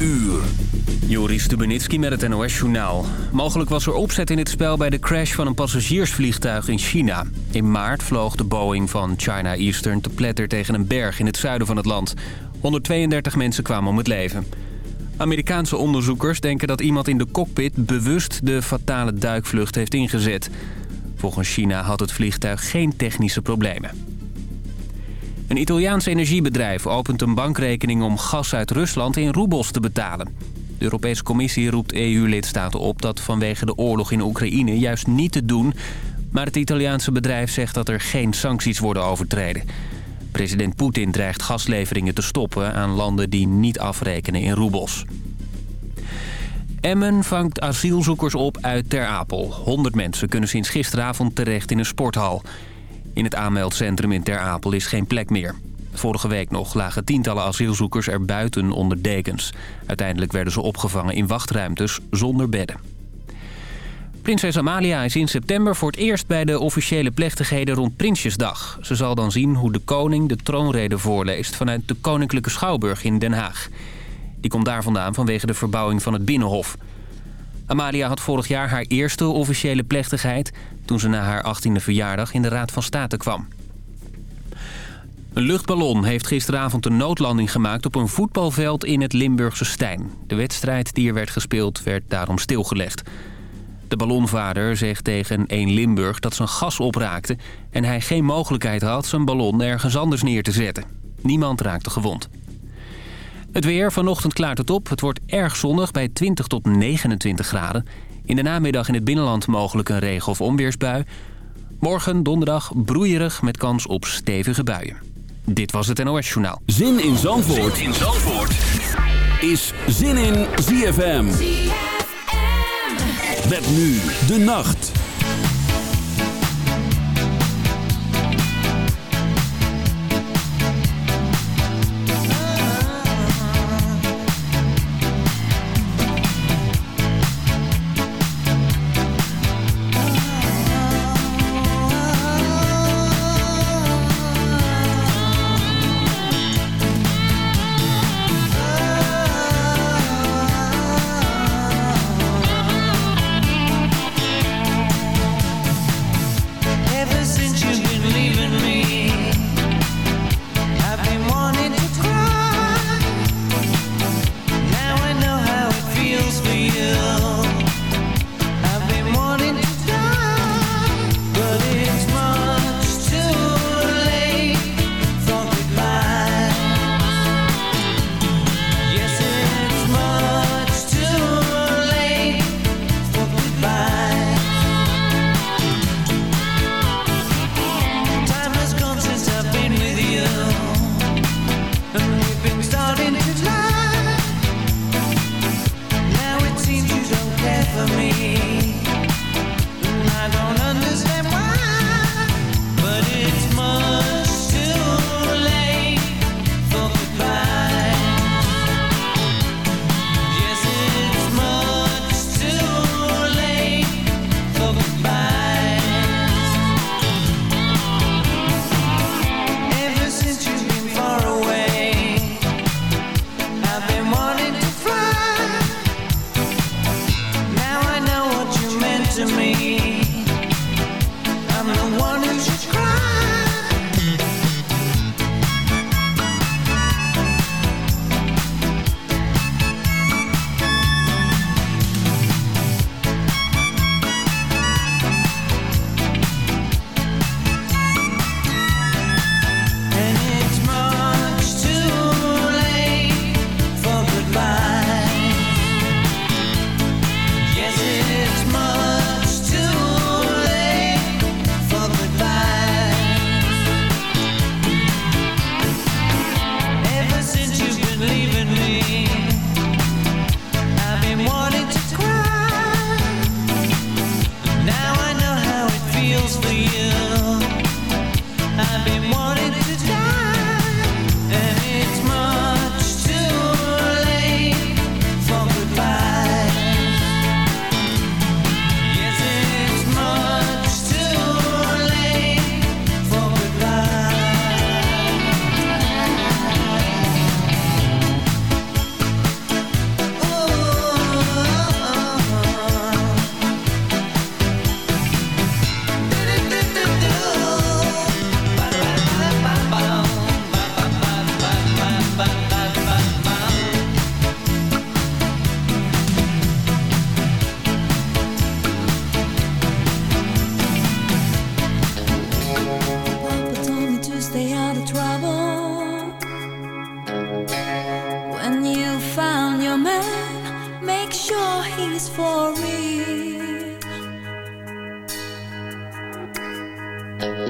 uur. Joris Stubenitski met het NOS-journaal. Mogelijk was er opzet in het spel bij de crash van een passagiersvliegtuig in China. In maart vloog de Boeing van China Eastern te pletter tegen een berg in het zuiden van het land. 132 mensen kwamen om het leven. Amerikaanse onderzoekers denken dat iemand in de cockpit bewust de fatale duikvlucht heeft ingezet. Volgens China had het vliegtuig geen technische problemen. Een Italiaans energiebedrijf opent een bankrekening om gas uit Rusland in roebels te betalen. De Europese Commissie roept EU-lidstaten op dat vanwege de oorlog in Oekraïne juist niet te doen. Maar het Italiaanse bedrijf zegt dat er geen sancties worden overtreden. President Poetin dreigt gasleveringen te stoppen aan landen die niet afrekenen in roebels. Emmen vangt asielzoekers op uit Ter Apel. 100 mensen kunnen sinds gisteravond terecht in een sporthal. In het aanmeldcentrum in Ter Apel is geen plek meer. Vorige week nog lagen tientallen asielzoekers er buiten onder dekens. Uiteindelijk werden ze opgevangen in wachtruimtes zonder bedden. Prinses Amalia is in september voor het eerst bij de officiële plechtigheden rond Prinsjesdag. Ze zal dan zien hoe de koning de troonrede voorleest vanuit de Koninklijke Schouwburg in Den Haag. Die komt daar vandaan vanwege de verbouwing van het Binnenhof. Amalia had vorig jaar haar eerste officiële plechtigheid... toen ze na haar 18e verjaardag in de Raad van State kwam. Een luchtballon heeft gisteravond een noodlanding gemaakt op een voetbalveld in het Limburgse Stijn. De wedstrijd die er werd gespeeld werd daarom stilgelegd. De ballonvader zegt tegen 1 Limburg dat zijn gas opraakte... en hij geen mogelijkheid had zijn ballon ergens anders neer te zetten. Niemand raakte gewond. Het weer, vanochtend klaart het op. Het wordt erg zonnig bij 20 tot 29 graden. In de namiddag in het binnenland mogelijk een regen- of onweersbui. Morgen, donderdag, broeierig met kans op stevige buien. Dit was het NOS Journaal. Zin in Zandvoort, zin in Zandvoort. is Zin in ZFM. ZFM. Met nu de nacht.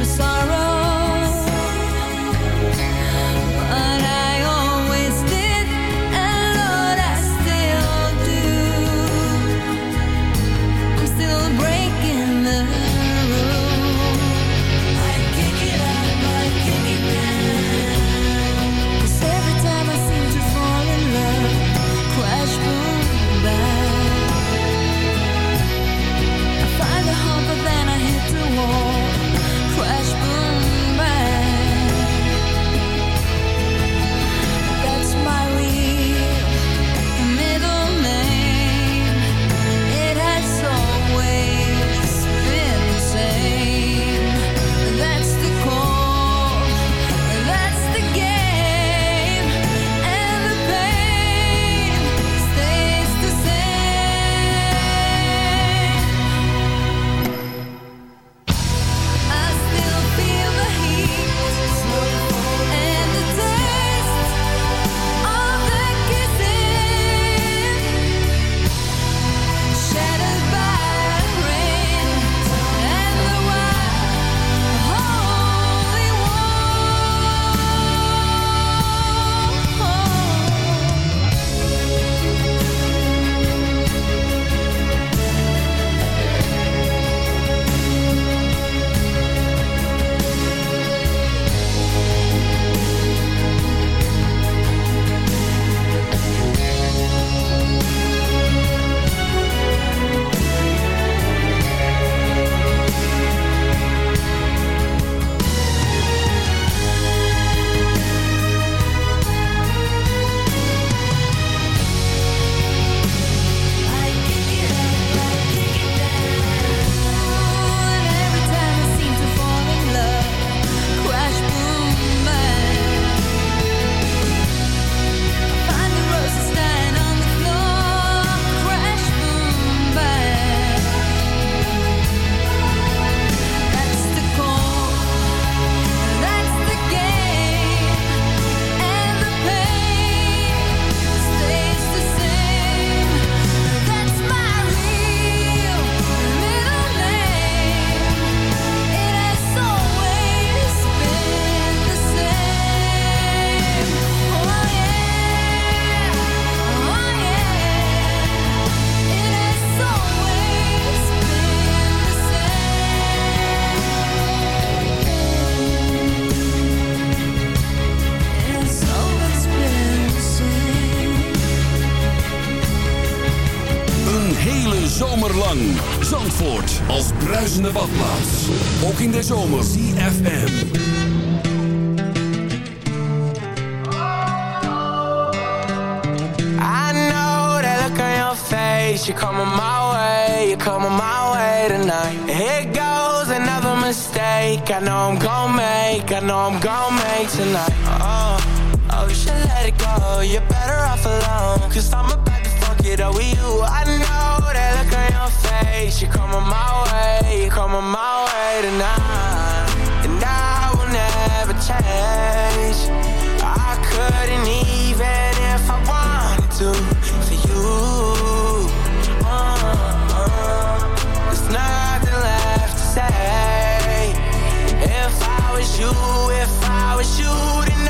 With sorrow, Zandvoort als bruisende badplaats. Ook in de zomer. CFM. I know that look on your face. You're coming my way. You're coming my way tonight. Here goes another mistake. I know I'm gonna make. I know I'm gonna make tonight. Oh, oh, you should let it go. You're better off alone. Cause I'm about to fuck it up you. I know look on your face. You're coming my way, you're coming my way tonight. And I will never change. I couldn't even if I wanted to for you. Uh, uh, there's nothing left to say. If I was you, if I was you tonight.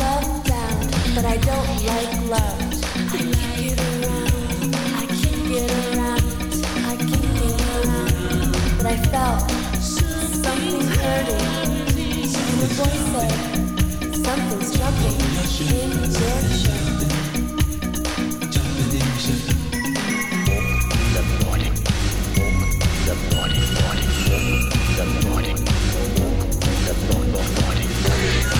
love down, but I don't like love. I can't get around. I can't get around. I can't get around. But I felt something hurting. And the voice said, something's jumping in your body, Jumping in body, body, The body, the body, body, the body, body. morning, morning.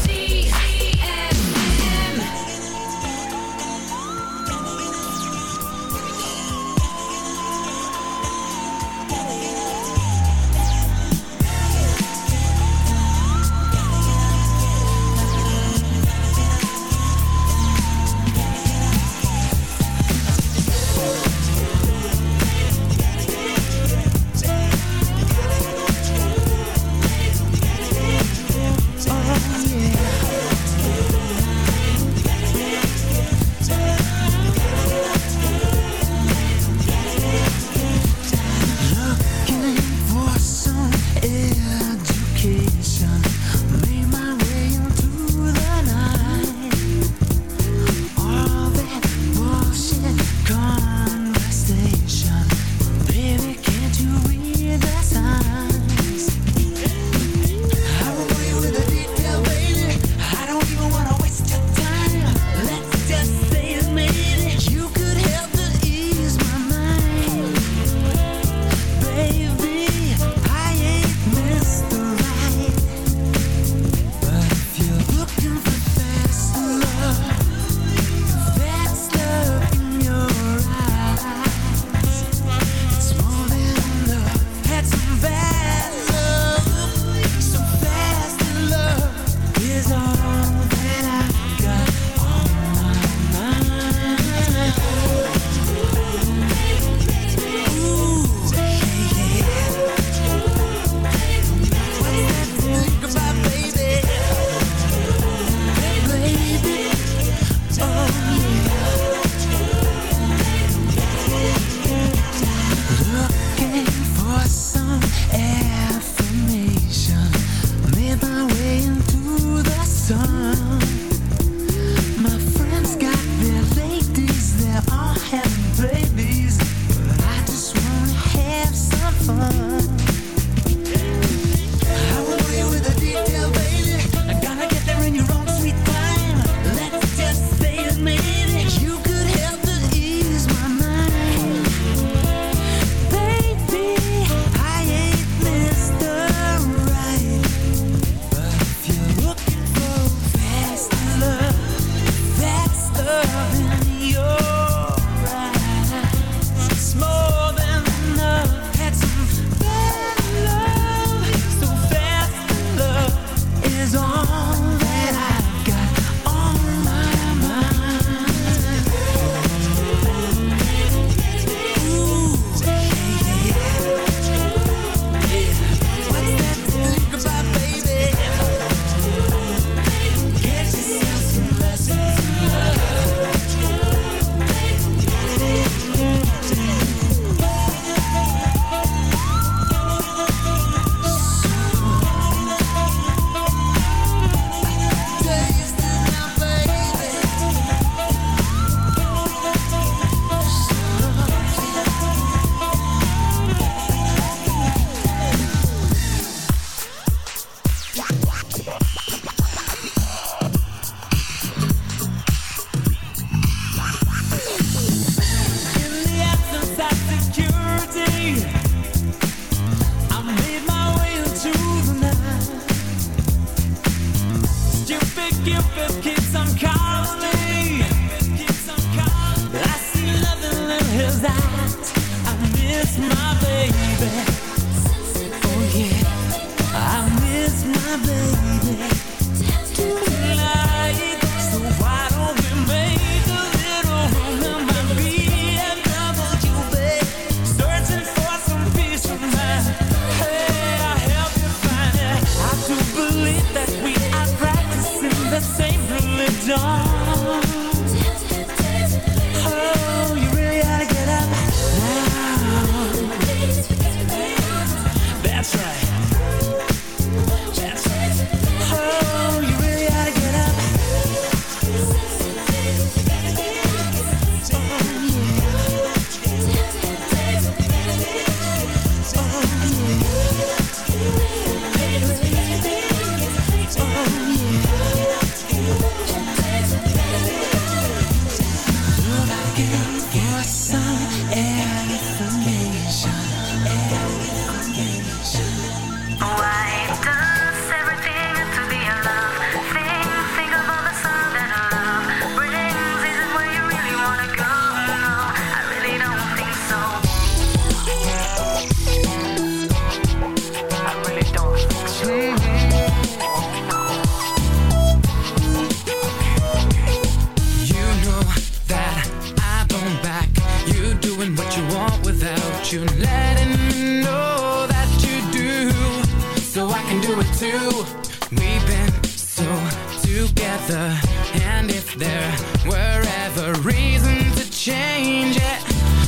together And if there were ever reason to change it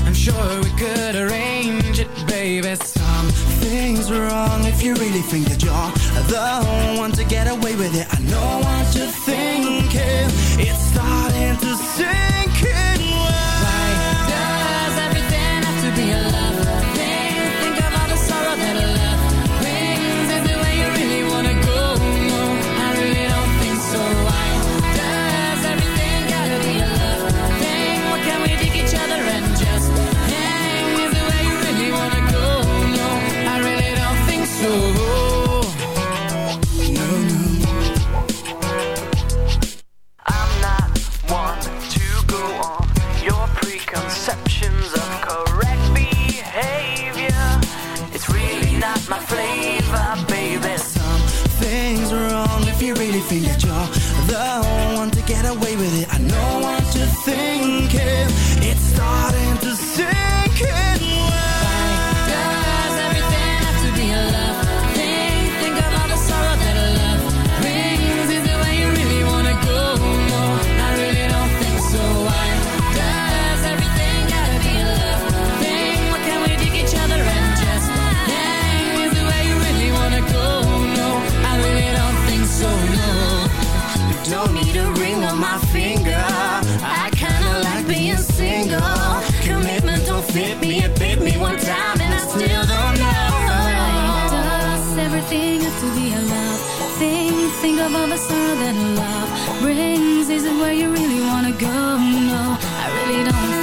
I'm sure we could arrange it, baby. Something's wrong if you really think that you're The one to get away with it. I know what you think Hit me, it bit me one time and I still don't know. Does everything have to be allowed? Think, think of all the sorrow that love brings. Isn't where you really wanna go. No, I really don't.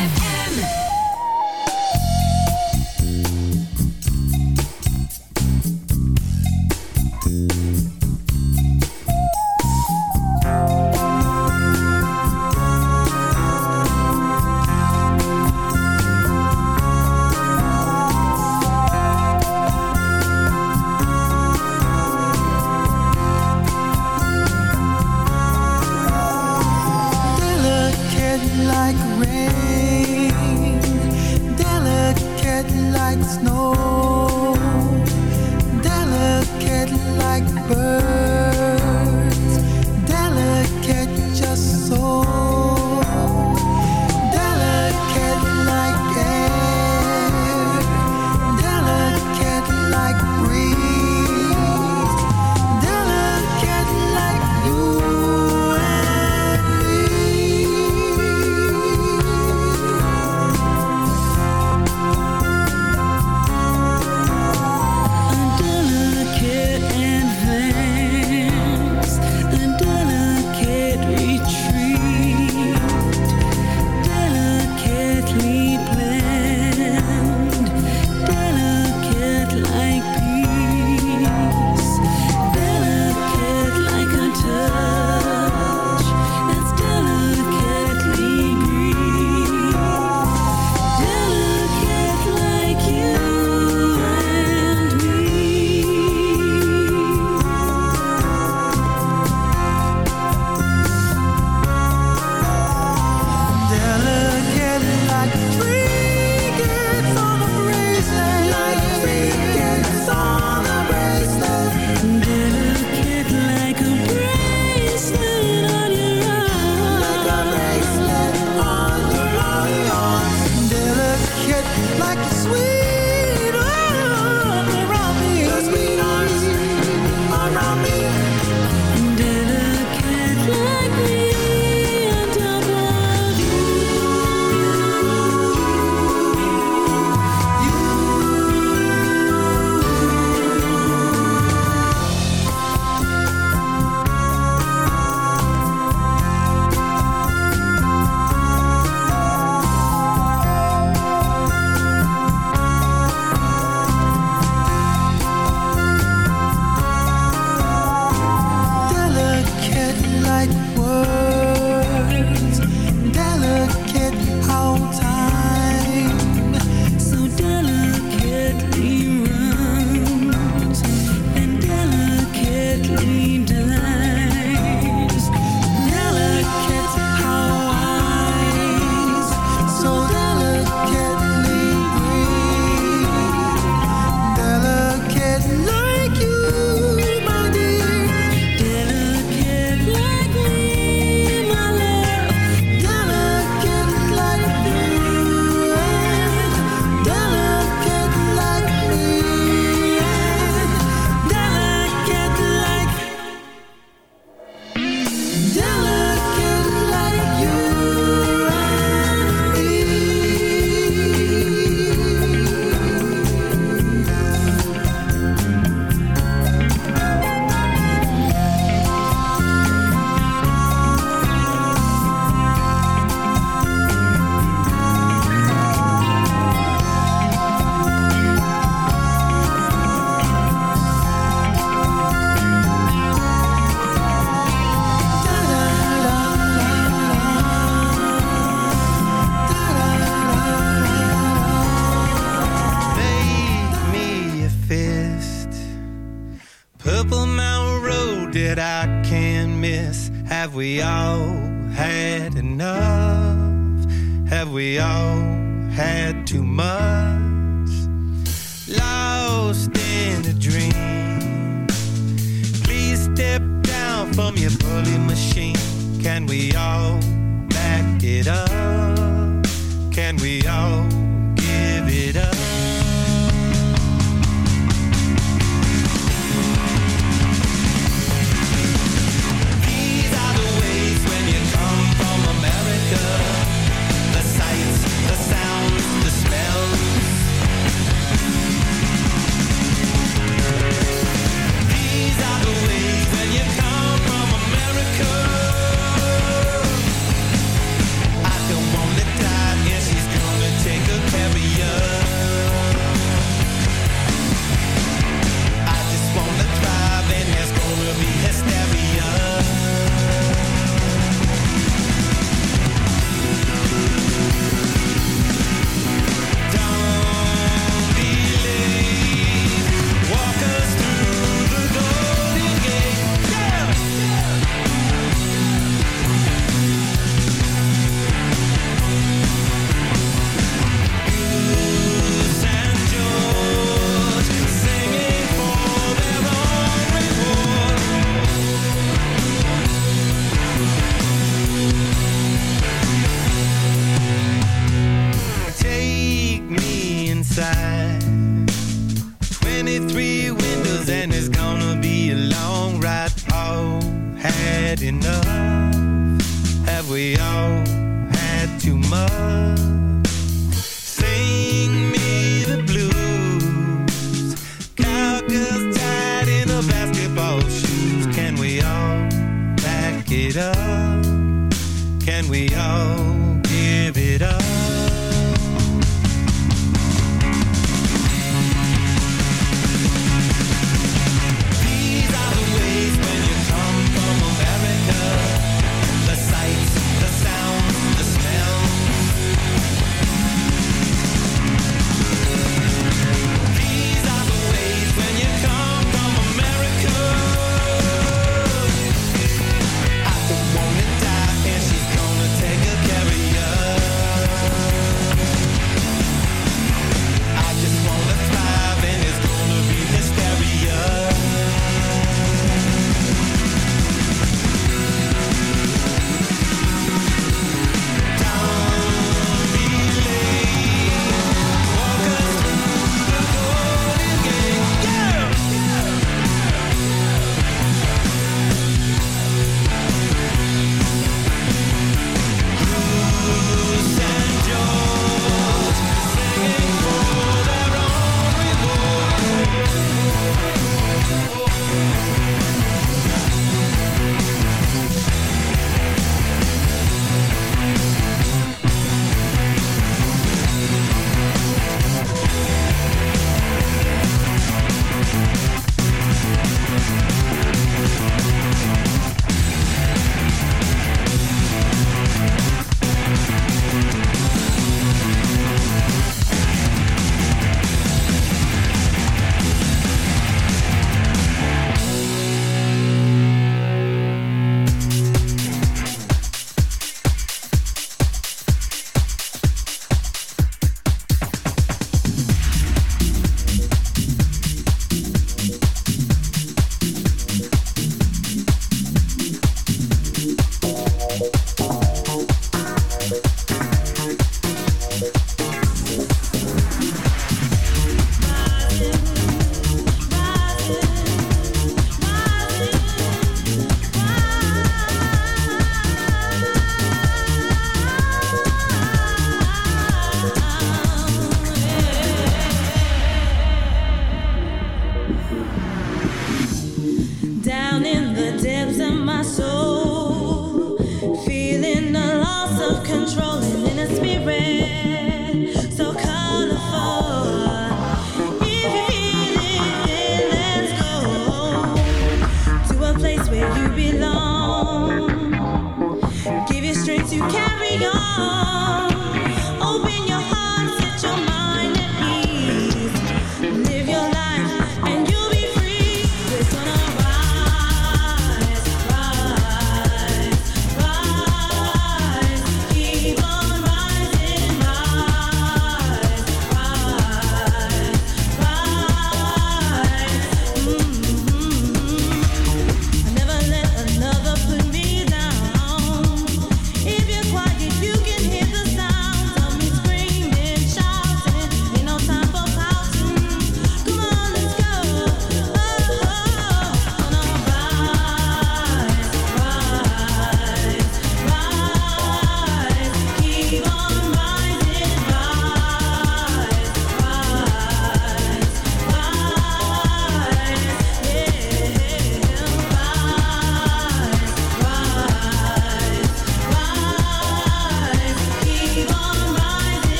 Can we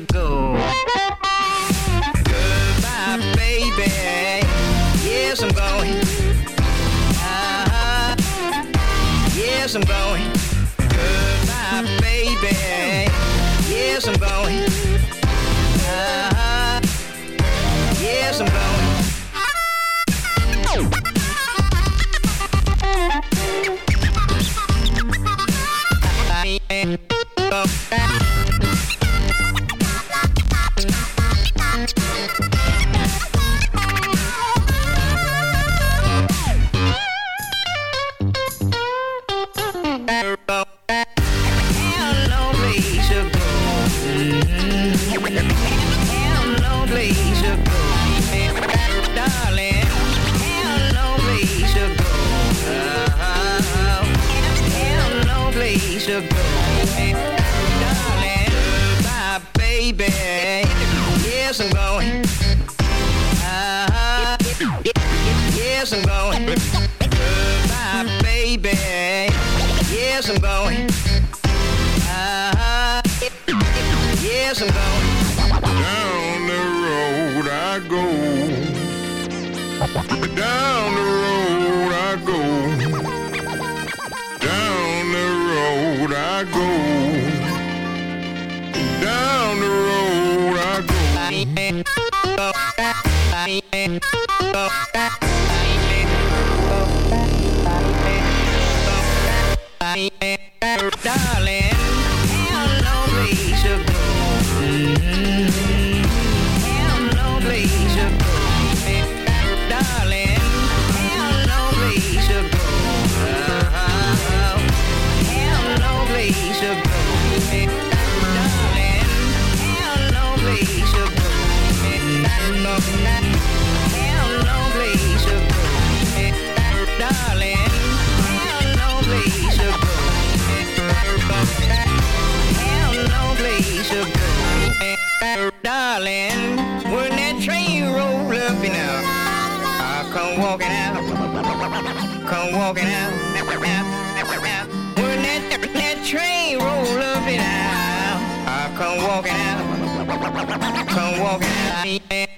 Go. Down the road I go. Down the road I go. Down the road I go. Come walk walking.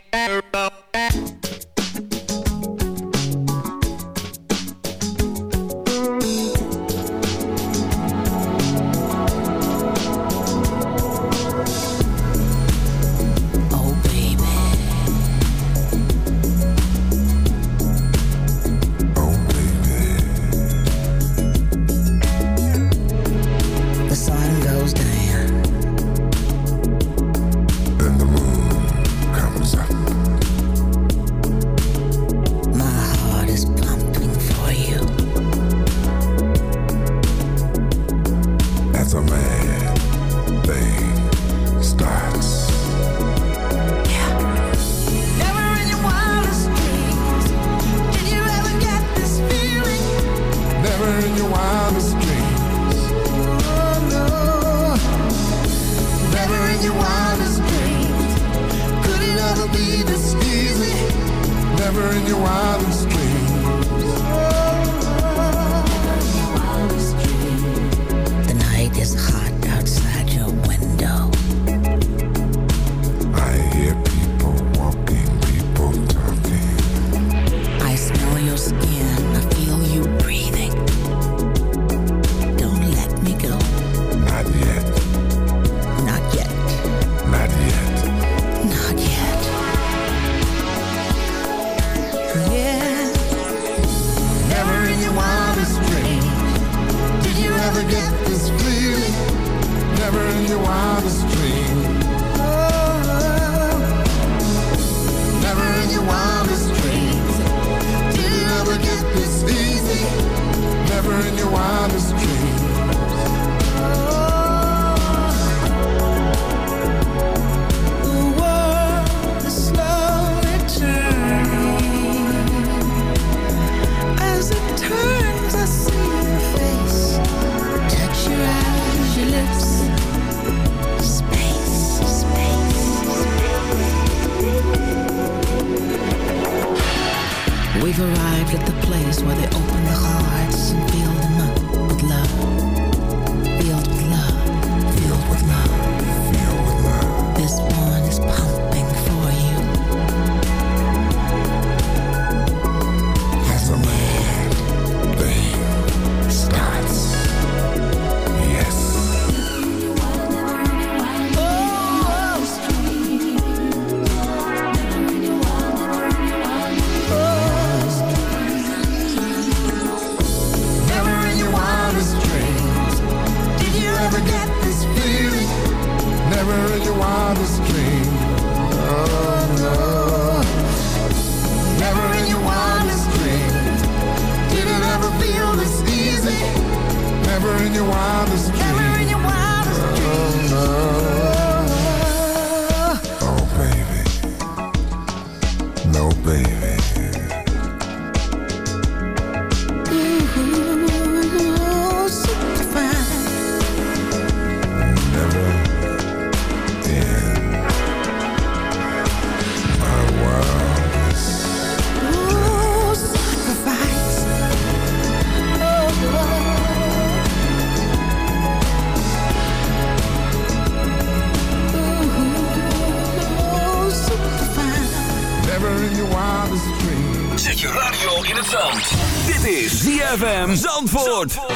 Zandvoort.